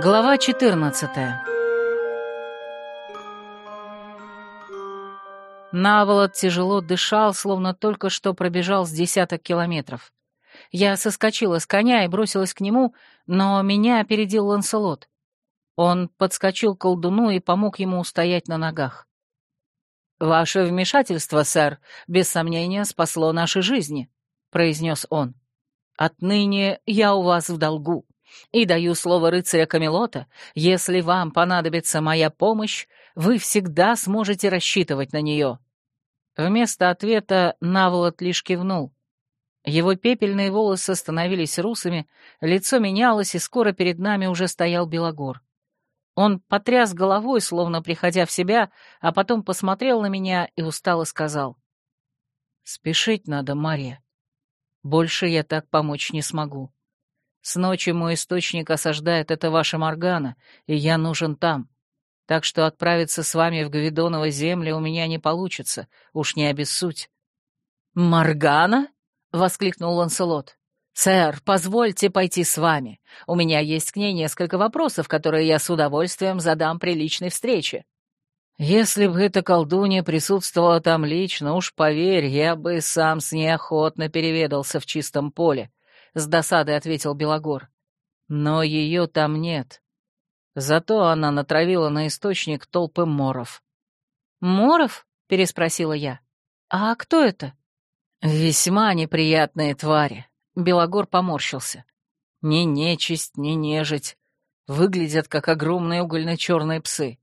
Глава 14 Наволод тяжело дышал, словно только что пробежал с десяток километров. Я соскочила с коня и бросилась к нему, но меня опередил Ланселот. Он подскочил к колдуну и помог ему устоять на ногах. «Ваше вмешательство, сэр, без сомнения, спасло наши жизни», — произнес он. «Отныне я у вас в долгу, и даю слово рыцаря Камелота, если вам понадобится моя помощь, вы всегда сможете рассчитывать на нее». Вместо ответа Наволод лишь кивнул. Его пепельные волосы становились русыми, лицо менялось, и скоро перед нами уже стоял Белогор. Он потряс головой, словно приходя в себя, а потом посмотрел на меня и устало сказал. «Спешить надо, Мария. Больше я так помочь не смогу. С ночи мой источник осаждает это ваша Моргана, и я нужен там. Так что отправиться с вами в Гавидоново земли у меня не получится, уж не обессудь». «Моргана?» — воскликнул Ланселот. «Сэр, позвольте пойти с вами. У меня есть к ней несколько вопросов, которые я с удовольствием задам при личной встрече». «Если бы эта колдунья присутствовала там лично, уж поверь, я бы сам с ней охотно переведался в чистом поле», — с досадой ответил Белогор. «Но ее там нет. Зато она натравила на источник толпы моров». «Моров?» — переспросила я. «А кто это?» «Весьма неприятные твари. Белогор поморщился. Ни нечисть, ни нежить. Выглядят, как огромные угольно-черные псы.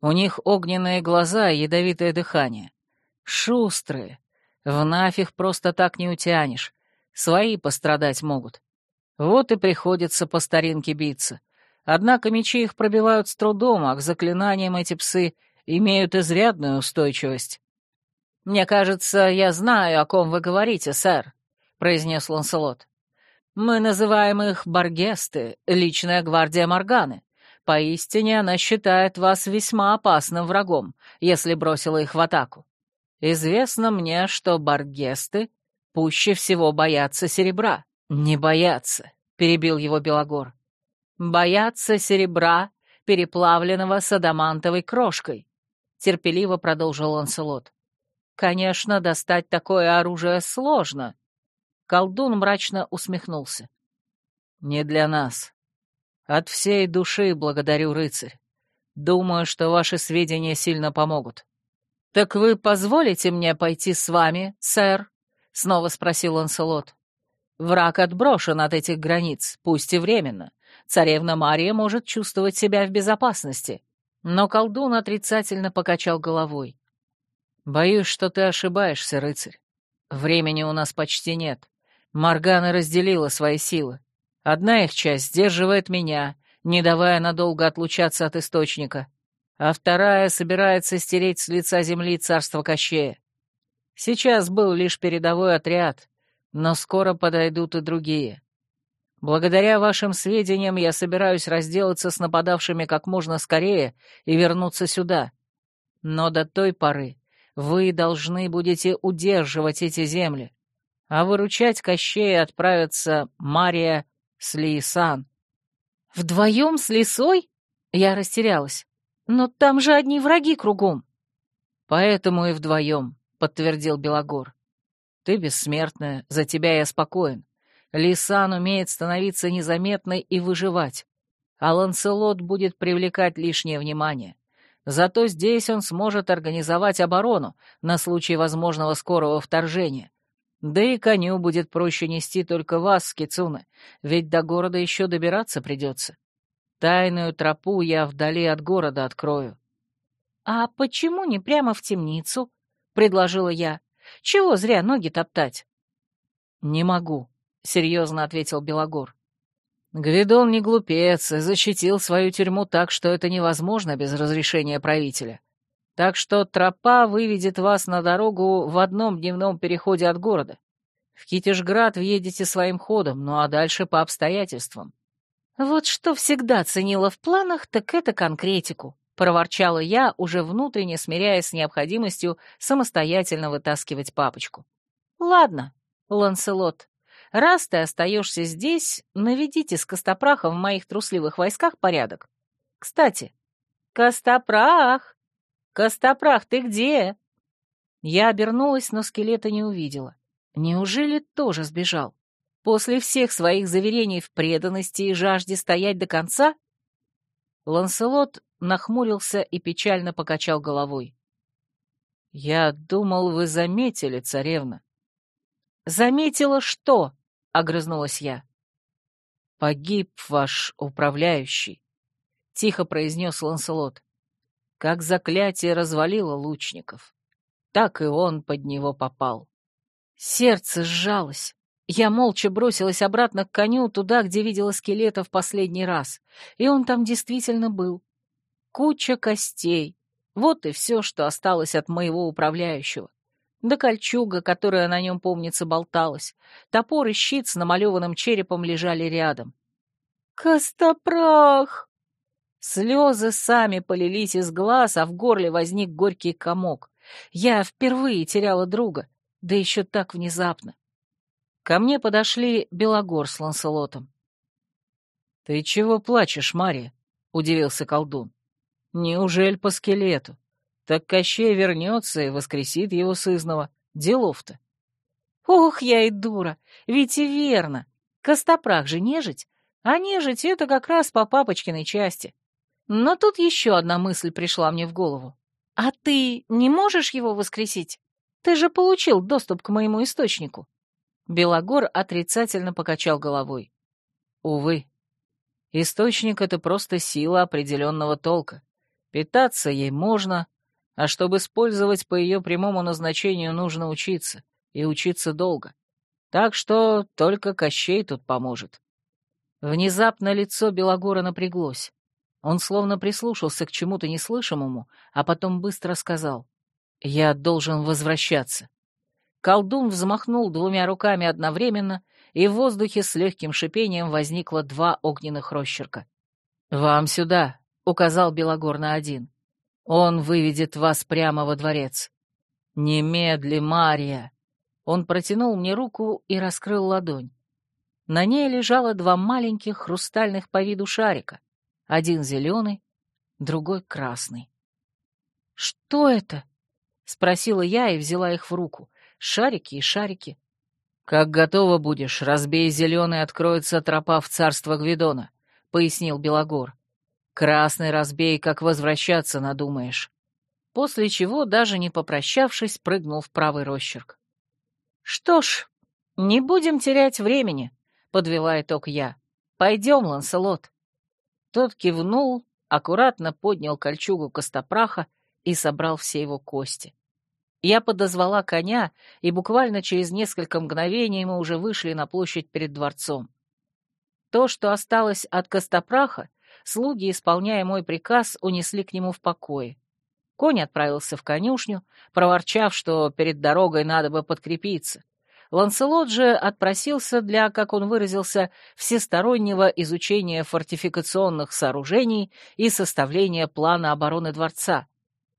У них огненные глаза и ядовитое дыхание. Шустрые. В нафиг просто так не утянешь. Свои пострадать могут. Вот и приходится по старинке биться. Однако мечи их пробивают с трудом, а к заклинаниям эти псы имеют изрядную устойчивость. «Мне кажется, я знаю, о ком вы говорите, сэр», произнес Ланселот. «Мы называем их Баргесты, личная гвардия Морганы. Поистине она считает вас весьма опасным врагом, если бросила их в атаку. Известно мне, что Баргесты пуще всего боятся серебра». «Не боятся», — перебил его Белогор. «Боятся серебра, переплавленного с адамантовой крошкой», — терпеливо продолжил Ланселот. «Конечно, достать такое оружие сложно, Колдун мрачно усмехнулся. «Не для нас. От всей души благодарю, рыцарь. Думаю, что ваши сведения сильно помогут». «Так вы позволите мне пойти с вами, сэр?» — снова спросил Ланселот. «Враг отброшен от этих границ, пусть и временно. Царевна Мария может чувствовать себя в безопасности». Но колдун отрицательно покачал головой. «Боюсь, что ты ошибаешься, рыцарь. Времени у нас почти нет. Моргана разделила свои силы. Одна их часть сдерживает меня, не давая надолго отлучаться от источника, а вторая собирается стереть с лица земли царство Кощея. Сейчас был лишь передовой отряд, но скоро подойдут и другие. Благодаря вашим сведениям я собираюсь разделаться с нападавшими как можно скорее и вернуться сюда. Но до той поры вы должны будете удерживать эти земли, а выручать Кощея отправятся Мария с Лиисан. «Вдвоем с Лисой?» Я растерялась. «Но там же одни враги кругом». «Поэтому и вдвоем», — подтвердил Белогор. «Ты бессмертная, за тебя я спокоен. Лисан умеет становиться незаметной и выживать, а Ланселот будет привлекать лишнее внимание. Зато здесь он сможет организовать оборону на случай возможного скорого вторжения, да и коню будет проще нести только вас, Кицуна, ведь до города еще добираться придется. Тайную тропу я вдали от города открою. — А почему не прямо в темницу? — предложила я. — Чего зря ноги топтать? — Не могу, — серьезно ответил Белогор. Гвидон не глупец и защитил свою тюрьму так, что это невозможно без разрешения правителя. Так что тропа выведет вас на дорогу в одном дневном переходе от города. В Китежград въедете своим ходом, ну а дальше по обстоятельствам. Вот что всегда ценила в планах, так это конкретику, проворчала я, уже внутренне смиряясь с необходимостью самостоятельно вытаскивать папочку. Ладно, Ланселот, Раз ты остаешься здесь, наведите с Костопраха в моих трусливых войсках порядок. Кстати, Костопрах! Костопрах, ты где?» Я обернулась, но скелета не увидела. Неужели тоже сбежал? После всех своих заверений в преданности и жажде стоять до конца? Ланселот нахмурился и печально покачал головой. «Я думал, вы заметили, царевна». «Заметила что?» — огрызнулась я. «Погиб ваш управляющий», — тихо произнес Ланселот. «Как заклятие развалило лучников, так и он под него попал». Сердце сжалось. Я молча бросилась обратно к коню, туда, где видела скелета в последний раз. И он там действительно был. Куча костей. Вот и все, что осталось от моего управляющего. Да кольчуга, которая на нем, помнится, болталась. Топор и щит с намалеванным черепом лежали рядом. «Костопрах!» Слезы сами полились из глаз, а в горле возник горький комок. Я впервые теряла друга да еще так внезапно. Ко мне подошли Белогор с Ланселотом. «Ты чего плачешь, Мария?» — удивился колдун. «Неужели по скелету? Так Кощей вернется и воскресит его сызного. Делов-то». «Ох, я и дура! Ведь и верно! Костопрах же нежить, а нежить — это как раз по папочкиной части. Но тут еще одна мысль пришла мне в голову. А ты не можешь его воскресить?» Ты же получил доступ к моему источнику. Белогор отрицательно покачал головой. Увы. Источник — это просто сила определенного толка. Питаться ей можно, а чтобы использовать по ее прямому назначению, нужно учиться, и учиться долго. Так что только Кощей тут поможет. Внезапно лицо Белогора напряглось. Он словно прислушался к чему-то неслышимому, а потом быстро сказал. «Я должен возвращаться». Колдун взмахнул двумя руками одновременно, и в воздухе с легким шипением возникло два огненных росчерка. «Вам сюда», — указал Белогор на один. «Он выведет вас прямо во дворец». «Немедли, Мария!» Он протянул мне руку и раскрыл ладонь. На ней лежало два маленьких хрустальных по виду шарика. Один зеленый, другой красный. «Что это?» — спросила я и взяла их в руку. Шарики и шарики. «Как готова будешь, разбей зеленый, откроется тропа в царство Гвидона», — пояснил Белогор. «Красный разбей, как возвращаться надумаешь». После чего, даже не попрощавшись, прыгнул в правый росчерк. «Что ж, не будем терять времени», — подвела итог я. «Пойдем, Ланселот». Тот кивнул, аккуратно поднял кольчугу Костопраха и собрал все его кости. Я подозвала коня, и буквально через несколько мгновений мы уже вышли на площадь перед дворцом. То, что осталось от Костопраха, слуги, исполняя мой приказ, унесли к нему в покое. Конь отправился в конюшню, проворчав, что перед дорогой надо бы подкрепиться. Ланселот же отпросился для, как он выразился, всестороннего изучения фортификационных сооружений и составления плана обороны дворца.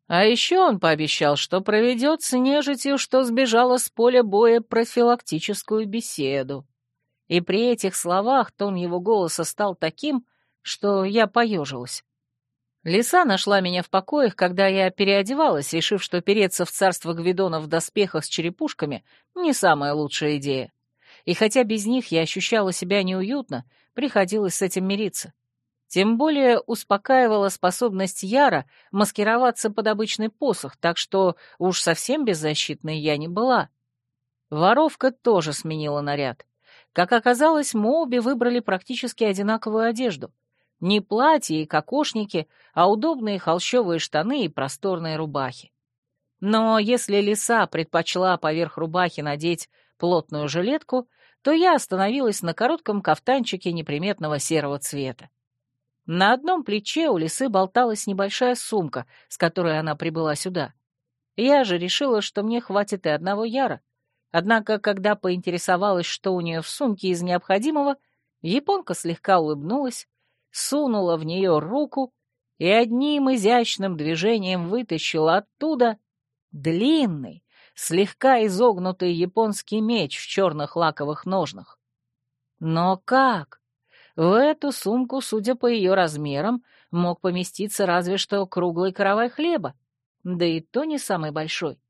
А еще он пообещал, что проведет с нежитью, что сбежала с поля боя, профилактическую беседу. И при этих словах тон его голоса стал таким, что я поежилась. Лиса нашла меня в покоях, когда я переодевалась, решив, что переться в царство Гвидона в доспехах с черепушками — не самая лучшая идея. И хотя без них я ощущала себя неуютно, приходилось с этим мириться. Тем более успокаивала способность Яра маскироваться под обычный посох, так что уж совсем беззащитной я не была. Воровка тоже сменила наряд. Как оказалось, мы обе выбрали практически одинаковую одежду. Не платья и кокошники, а удобные холщовые штаны и просторные рубахи. Но если лиса предпочла поверх рубахи надеть плотную жилетку, то я остановилась на коротком кафтанчике неприметного серого цвета. На одном плече у лисы болталась небольшая сумка, с которой она прибыла сюда. Я же решила, что мне хватит и одного яра. Однако, когда поинтересовалась, что у нее в сумке из необходимого, японка слегка улыбнулась, сунула в нее руку и одним изящным движением вытащила оттуда длинный, слегка изогнутый японский меч в черных лаковых ножнах. Но как? В эту сумку, судя по ее размерам, мог поместиться разве что круглый каравай хлеба, да и то не самый большой.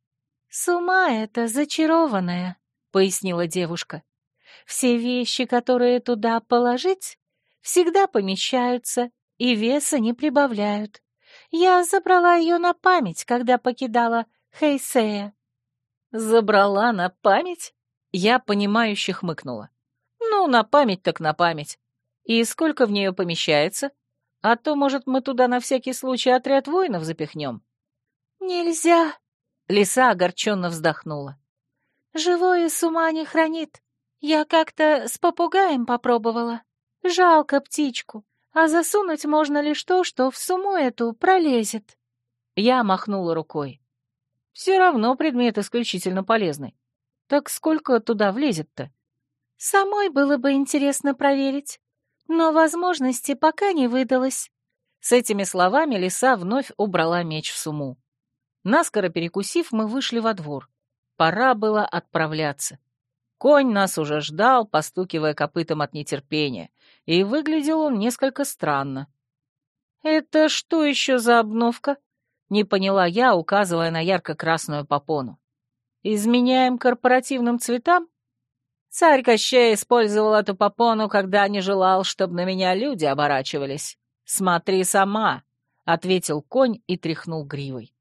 «С ума это зачарованная», — пояснила девушка. «Все вещи, которые туда положить, всегда помещаются и веса не прибавляют. Я забрала ее на память, когда покидала Хейсея». «Забрала на память?» Я понимающе хмыкнула. «Ну, на память так на память. И сколько в нее помещается? А то, может, мы туда на всякий случай отряд воинов запихнем?» «Нельзя!» — лиса огорченно вздохнула. «Живое с ума не хранит. Я как-то с попугаем попробовала. Жалко птичку, а засунуть можно лишь то, что в сумму эту пролезет». Я махнула рукой. «Все равно предмет исключительно полезный. Так сколько туда влезет-то?» «Самой было бы интересно проверить, но возможности пока не выдалось». С этими словами лиса вновь убрала меч в сумму. Наскоро перекусив, мы вышли во двор. Пора было отправляться. Конь нас уже ждал, постукивая копытом от нетерпения, и выглядел он несколько странно. «Это что еще за обновка?» — не поняла я, указывая на ярко-красную попону. «Изменяем корпоративным цветам?» Царь Кощей использовал эту попону, когда не желал, чтобы на меня люди оборачивались. «Смотри сама», — ответил конь и тряхнул гривой.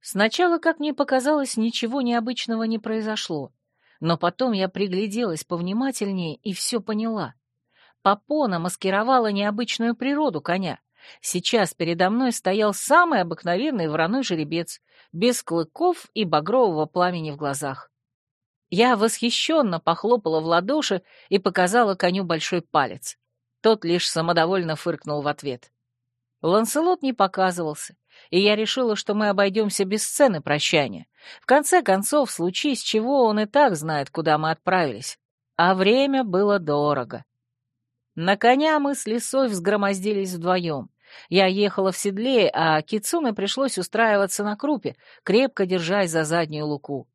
Сначала, как мне показалось, ничего необычного не произошло, но потом я пригляделась повнимательнее и все поняла. Попона маскировала необычную природу коня. Сейчас передо мной стоял самый обыкновенный вороной жеребец, без клыков и багрового пламени в глазах. Я восхищенно похлопала в ладоши и показала коню большой палец. Тот лишь самодовольно фыркнул в ответ. Ланселот не показывался, и я решила, что мы обойдемся без сцены прощания. В конце концов, случись чего, он и так знает, куда мы отправились. А время было дорого. На коня мы с лисой взгромоздились вдвоем. Я ехала в седле, а Кицуне пришлось устраиваться на крупе, крепко держась за заднюю луку.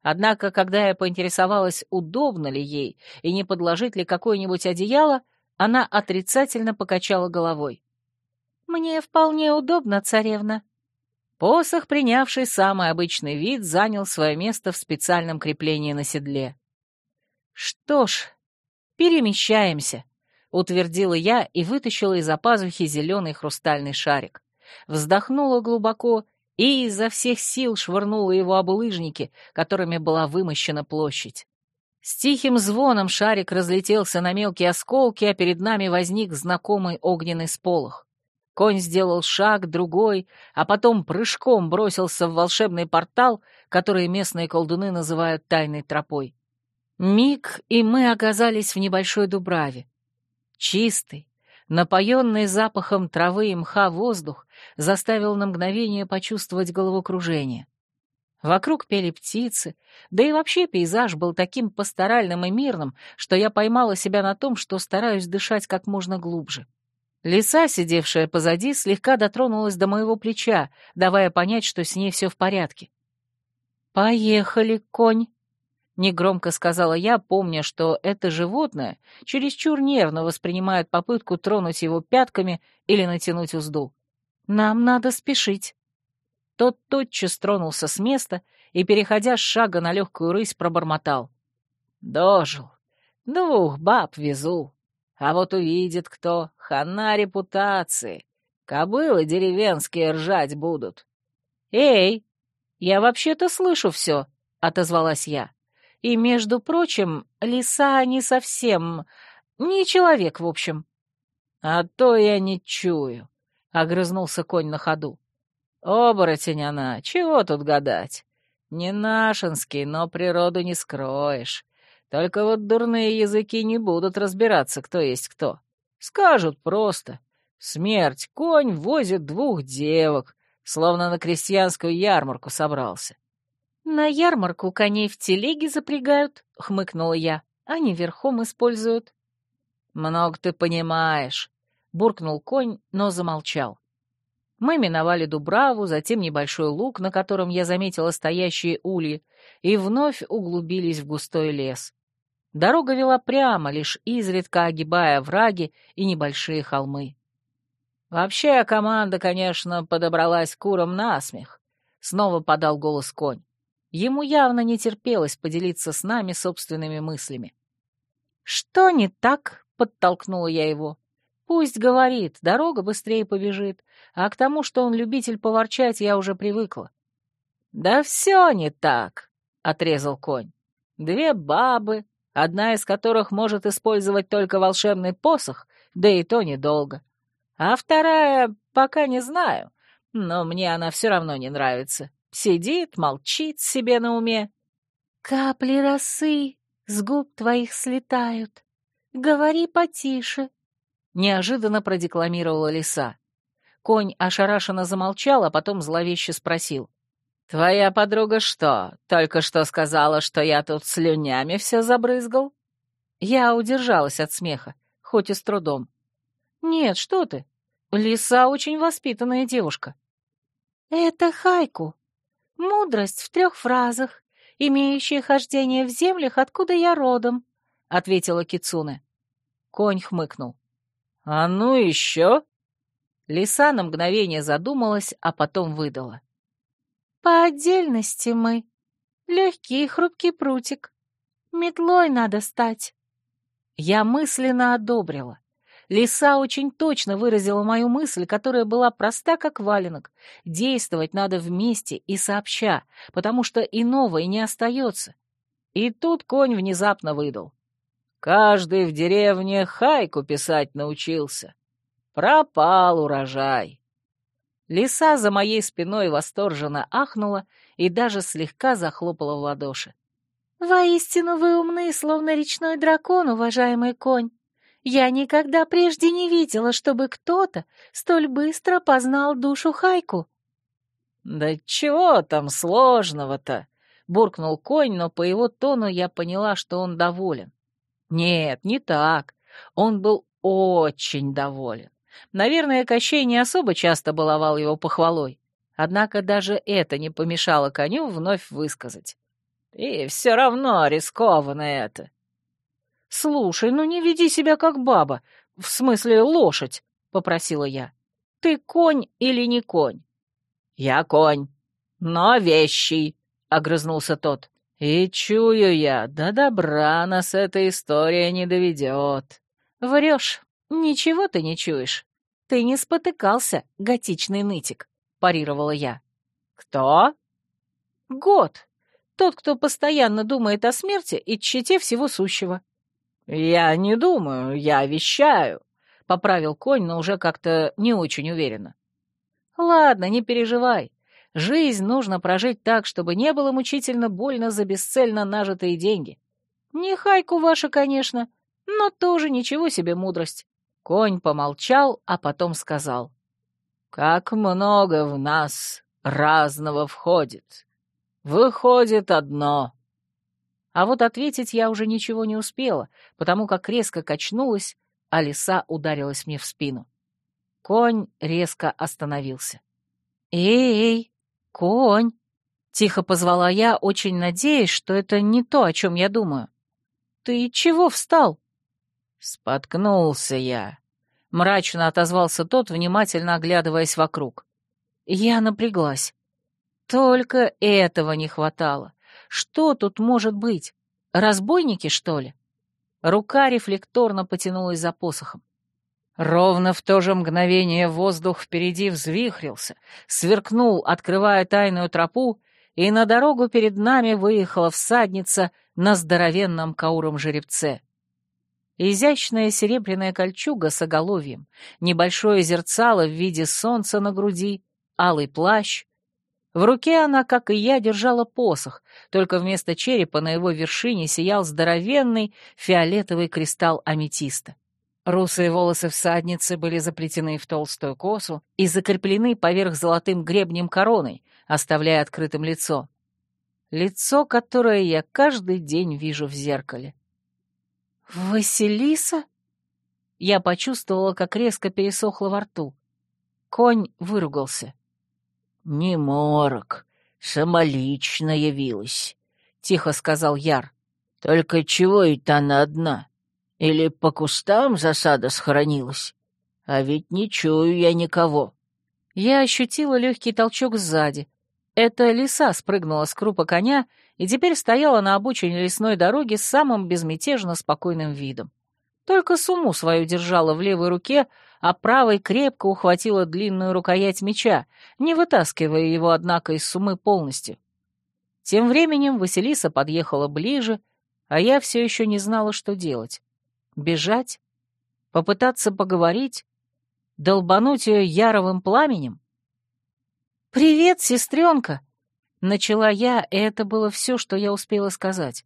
Однако, когда я поинтересовалась, удобно ли ей и не подложить ли какое-нибудь одеяло, она отрицательно покачала головой. «Мне вполне удобно, царевна». Посох, принявший самый обычный вид, занял свое место в специальном креплении на седле. «Что ж, перемещаемся», — утвердила я и вытащила из-за пазухи зеленый хрустальный шарик. Вздохнула глубоко и изо всех сил швырнула его об улыжники, которыми была вымощена площадь. С тихим звоном шарик разлетелся на мелкие осколки, а перед нами возник знакомый огненный сполох. Конь сделал шаг, другой, а потом прыжком бросился в волшебный портал, который местные колдуны называют тайной тропой. Миг, и мы оказались в небольшой дубраве. Чистый, напоенный запахом травы и мха воздух заставил на мгновение почувствовать головокружение. Вокруг пели птицы, да и вообще пейзаж был таким пасторальным и мирным, что я поймала себя на том, что стараюсь дышать как можно глубже. Лиса, сидевшая позади, слегка дотронулась до моего плеча, давая понять, что с ней все в порядке. «Поехали, конь!» — негромко сказала я, помня, что это животное чересчур нервно воспринимает попытку тронуть его пятками или натянуть узду. «Нам надо спешить». Тот тотчас тронулся с места и, переходя с шага на легкую рысь, пробормотал. «Дожил. Двух баб везу. А вот увидит кто, хана репутации. Кобылы деревенские ржать будут. «Эй, я вообще-то слышу все», — отозвалась я. «И, между прочим, лиса не совсем... не человек, в общем». «А то я не чую», — огрызнулся конь на ходу. «Оборотень она, чего тут гадать? Не нашинский, но природу не скроешь. Только вот дурные языки не будут разбираться, кто есть кто. Скажут просто. Смерть, конь возит двух девок, словно на крестьянскую ярмарку собрался. «На ярмарку коней в телеге запрягают», — хмыкнула я. «Они верхом используют». «Много ты понимаешь», — буркнул конь, но замолчал. Мы миновали Дубраву, затем небольшой луг, на котором я заметила стоящие ульи, и вновь углубились в густой лес. Дорога вела прямо, лишь изредка огибая враги и небольшие холмы. Вообще, команда, конечно, подобралась курам насмех. Снова подал голос конь. Ему явно не терпелось поделиться с нами собственными мыслями. «Что не так?» — подтолкнула я его. «Пусть говорит, дорога быстрее побежит, а к тому, что он любитель поворчать, я уже привыкла». «Да все не так», — отрезал конь. «Две бабы, одна из которых может использовать только волшебный посох, да и то недолго. А вторая пока не знаю, но мне она все равно не нравится. Сидит, молчит себе на уме. «Капли росы с губ твоих слетают. Говори потише», — неожиданно продекламировала лиса. Конь ошарашенно замолчал, а потом зловеще спросил. «Твоя подруга что, только что сказала, что я тут слюнями все забрызгал?» Я удержалась от смеха, хоть и с трудом. «Нет, что ты. Лиса очень воспитанная девушка». «Это Хайку. Мудрость в трех фразах, имеющая хождение в землях, откуда я родом», — ответила Кицуне. Конь хмыкнул. «А ну еще?» Лиса на мгновение задумалась, а потом выдала. «По отдельности мы. Легкий и хрупкий прутик. Метлой надо стать». Я мысленно одобрила. Лиса очень точно выразила мою мысль, которая была проста, как валенок. Действовать надо вместе и сообща, потому что иного и не остается. И тут конь внезапно выдал. Каждый в деревне хайку писать научился. Пропал урожай. Лиса за моей спиной восторженно ахнула и даже слегка захлопала в ладоши. «Воистину вы умны, словно речной дракон, уважаемый конь. Я никогда прежде не видела, чтобы кто-то столь быстро познал душу Хайку. «Да чего там сложного-то?» — буркнул конь, но по его тону я поняла, что он доволен. Нет, не так. Он был очень доволен. Наверное, Кощей не особо часто баловал его похвалой. Однако даже это не помешало коню вновь высказать. «И все равно рискованно это. «Слушай, ну не веди себя как баба, в смысле лошадь», — попросила я. «Ты конь или не конь?» «Я конь, но вещий», — огрызнулся тот. «И чую я, до добра нас эта история не доведет». «Врешь, ничего ты не чуешь. Ты не спотыкался, готичный нытик», — парировала я. «Кто?» «Год. Тот, кто постоянно думает о смерти и тщете всего сущего». «Я не думаю, я вещаю», — поправил конь, но уже как-то не очень уверенно. «Ладно, не переживай. Жизнь нужно прожить так, чтобы не было мучительно больно за бесцельно нажитые деньги. Не хайку ваша, конечно, но тоже ничего себе мудрость». Конь помолчал, а потом сказал. «Как много в нас разного входит. Выходит одно, а вот ответить я уже ничего не успела, потому как резко качнулась, а лиса ударилась мне в спину. Конь резко остановился. «Эй, конь!» — тихо позвала я, очень надеясь, что это не то, о чем я думаю. «Ты чего встал?» «Споткнулся я», — мрачно отозвался тот, внимательно оглядываясь вокруг. Я напряглась. Только этого не хватало. Что тут может быть? Разбойники, что ли? Рука рефлекторно потянулась за посохом. Ровно в то же мгновение воздух впереди взвихрился, сверкнул, открывая тайную тропу, и на дорогу перед нами выехала всадница на здоровенном кауром жеребце. Изящная серебряная кольчуга с оголовьем, небольшое зерцало в виде солнца на груди, алый плащ, в руке она, как и я, держала посох, только вместо черепа на его вершине сиял здоровенный фиолетовый кристалл аметиста. Русые волосы всадницы были заплетены в толстую косу и закреплены поверх золотым гребнем короной, оставляя открытым лицо. Лицо, которое я каждый день вижу в зеркале. «Василиса?» Я почувствовала, как резко пересохло во рту. Конь выругался. «Не морок, самолично явилась», — тихо сказал Яр. Только чего это она одна? Или по кустам засада схоронилась? А ведь не чую я никого. Я ощутила легкий толчок сзади. Эта лиса спрыгнула с крупа коня и теперь стояла на обочине лесной дороги с самым безмятежно спокойным видом. Только суму свою держала в левой руке, а правой крепко ухватила длинную рукоять меча, не вытаскивая его, однако, из сумы полностью. Тем временем Василиса подъехала ближе, а я все еще не знала, что делать. Бежать? Попытаться поговорить? Долбануть ее яровым пламенем? «Привет, сестренка!» Начала я, и это было все, что я успела сказать.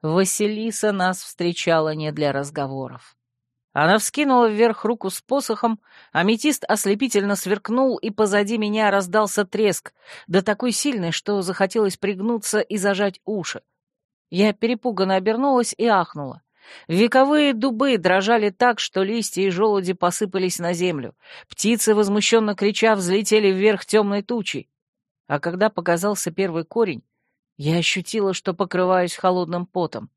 Василиса нас встречала не для разговоров. Она вскинула вверх руку с посохом, аметист ослепительно сверкнул, и позади меня раздался треск, да такой сильный, что захотелось пригнуться и зажать уши. Я перепуганно обернулась и ахнула. Вековые дубы дрожали так, что листья и желуди посыпались на землю. Птицы, возмущенно крича, взлетели вверх темной тучей. А когда показался первый корень, я ощутила, что покрываюсь холодным потом.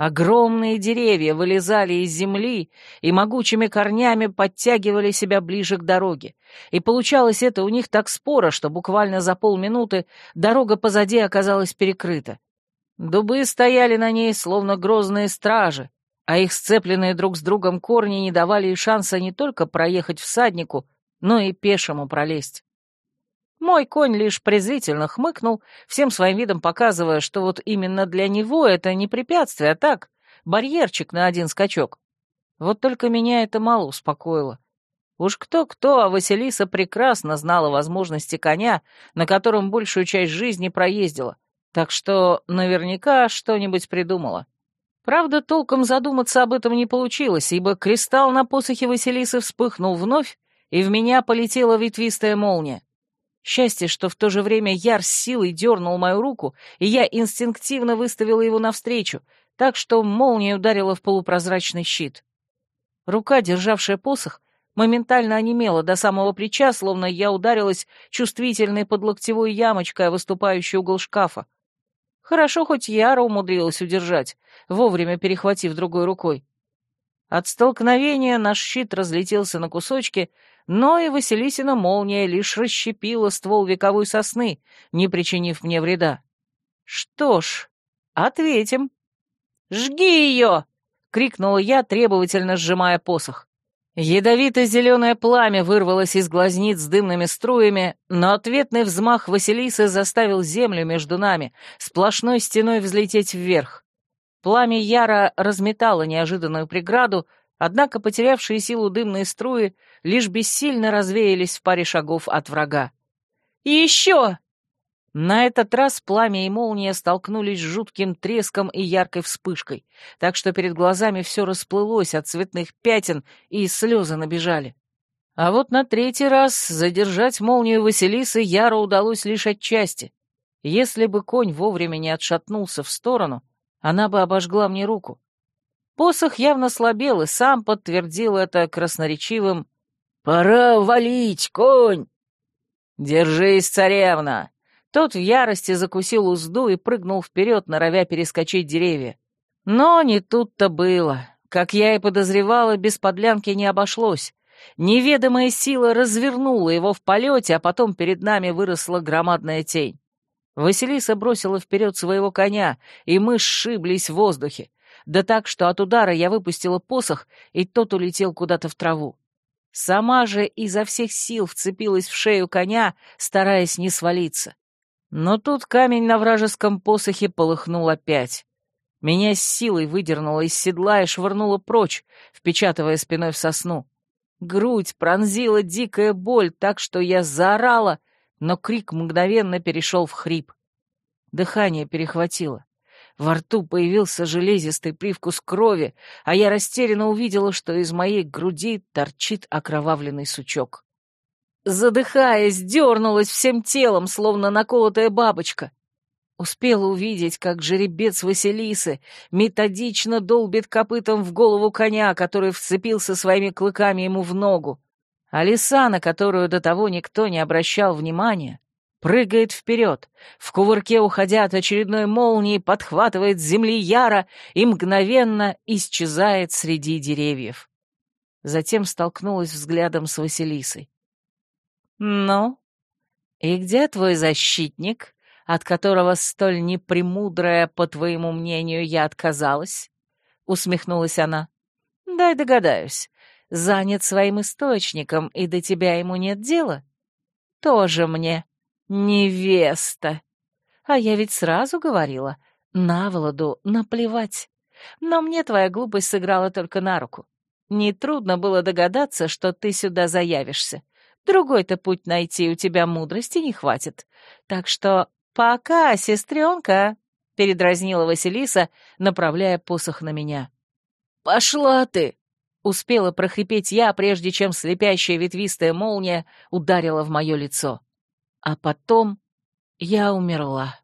Огромные деревья вылезали из земли и могучими корнями подтягивали себя ближе к дороге. И получалось это у них так споро, что буквально за полминуты дорога позади оказалась перекрыта. Дубы стояли на ней, словно грозные стражи, а их сцепленные друг с другом корни не давали и шанса не только проехать всаднику, но и пешему пролезть. Мой конь лишь презрительно хмыкнул, всем своим видом показывая, что вот именно для него это не препятствие, а так, барьерчик на один скачок. Вот только меня это мало успокоило. Уж кто-кто, а Василиса прекрасно знала возможности коня, на котором большую часть жизни проездила, так что наверняка что-нибудь придумала. Правда, толком задуматься об этом не получилось, ибо кристалл на посохе Василисы вспыхнул вновь, и в меня полетела ветвистая молния. Счастье, что в то же время Яр с силой дернул мою руку, и я инстинктивно выставила его навстречу, так что молния ударила в полупрозрачный щит. Рука, державшая посох, моментально онемела до самого плеча, словно я ударилась чувствительной подлоктевой ямочкой выступающий угол шкафа. Хорошо, хоть Яра умудрилась удержать, вовремя перехватив другой рукой. От столкновения наш щит разлетелся на кусочки, но и Василисина молния лишь расщепила ствол вековой сосны, не причинив мне вреда. Что ж, ответим. «Жги ее!» — крикнула я, требовательно сжимая посох. Ядовито-зеленое пламя вырвалось из глазниц с дымными струями, но ответный взмах Василисы заставил землю между нами сплошной стеной взлететь вверх. Пламя яро разметало неожиданную преграду, Однако потерявшие силу дымные струи лишь бессильно развеялись в паре шагов от врага. «И еще!» На этот раз пламя и молния столкнулись с жутким треском и яркой вспышкой, так что перед глазами все расплылось от цветных пятен, и слезы набежали. А вот на третий раз задержать молнию Василисы Яру удалось лишь отчасти. Если бы конь вовремя не отшатнулся в сторону, она бы обожгла мне руку. Посох явно слабел и сам подтвердил это красноречивым «Пора валить, конь!» «Держись, царевна!» Тот в ярости закусил узду и прыгнул вперед, норовя перескочить деревья. Но не тут-то было. Как я и подозревала, без подлянки не обошлось. Неведомая сила развернула его в полете, а потом перед нами выросла громадная тень. Василиса бросила вперед своего коня, и мы сшиблись в воздухе да так, что от удара я выпустила посох, и тот улетел куда-то в траву. Сама же изо всех сил вцепилась в шею коня, стараясь не свалиться. Но тут камень на вражеском посохе полыхнул опять. Меня с силой выдернуло из седла и швырнуло прочь, впечатывая спиной в сосну. Грудь пронзила дикая боль так, что я заорала, но крик мгновенно перешел в хрип. Дыхание перехватило. Во рту появился железистый привкус крови, а я растерянно увидела, что из моей груди торчит окровавленный сучок. Задыхаясь, дернулась всем телом, словно наколотая бабочка. Успела увидеть, как жеребец Василисы методично долбит копытом в голову коня, который вцепился своими клыками ему в ногу. А лиса, на которую до того никто не обращал внимания, прыгает вперед, в кувырке уходя от очередной молнии, подхватывает с земли Яра и мгновенно исчезает среди деревьев. Затем столкнулась взглядом с Василисой. «Ну, и где твой защитник, от которого столь непремудрая, по твоему мнению, я отказалась?» — усмехнулась она. «Дай догадаюсь, занят своим источником, и до тебя ему нет дела? Тоже мне невеста. А я ведь сразу говорила, на Володу наплевать. Но мне твоя глупость сыграла только на руку. Нетрудно было догадаться, что ты сюда заявишься. Другой-то путь найти у тебя мудрости не хватит. Так что пока, сестренка, — передразнила Василиса, направляя посох на меня. «Пошла ты!» Успела прохрипеть я, прежде чем слепящая ветвистая молния ударила в мое лицо. А потом я умерла.